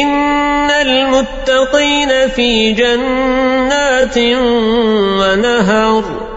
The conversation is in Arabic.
إن المتقين في جنات ونهر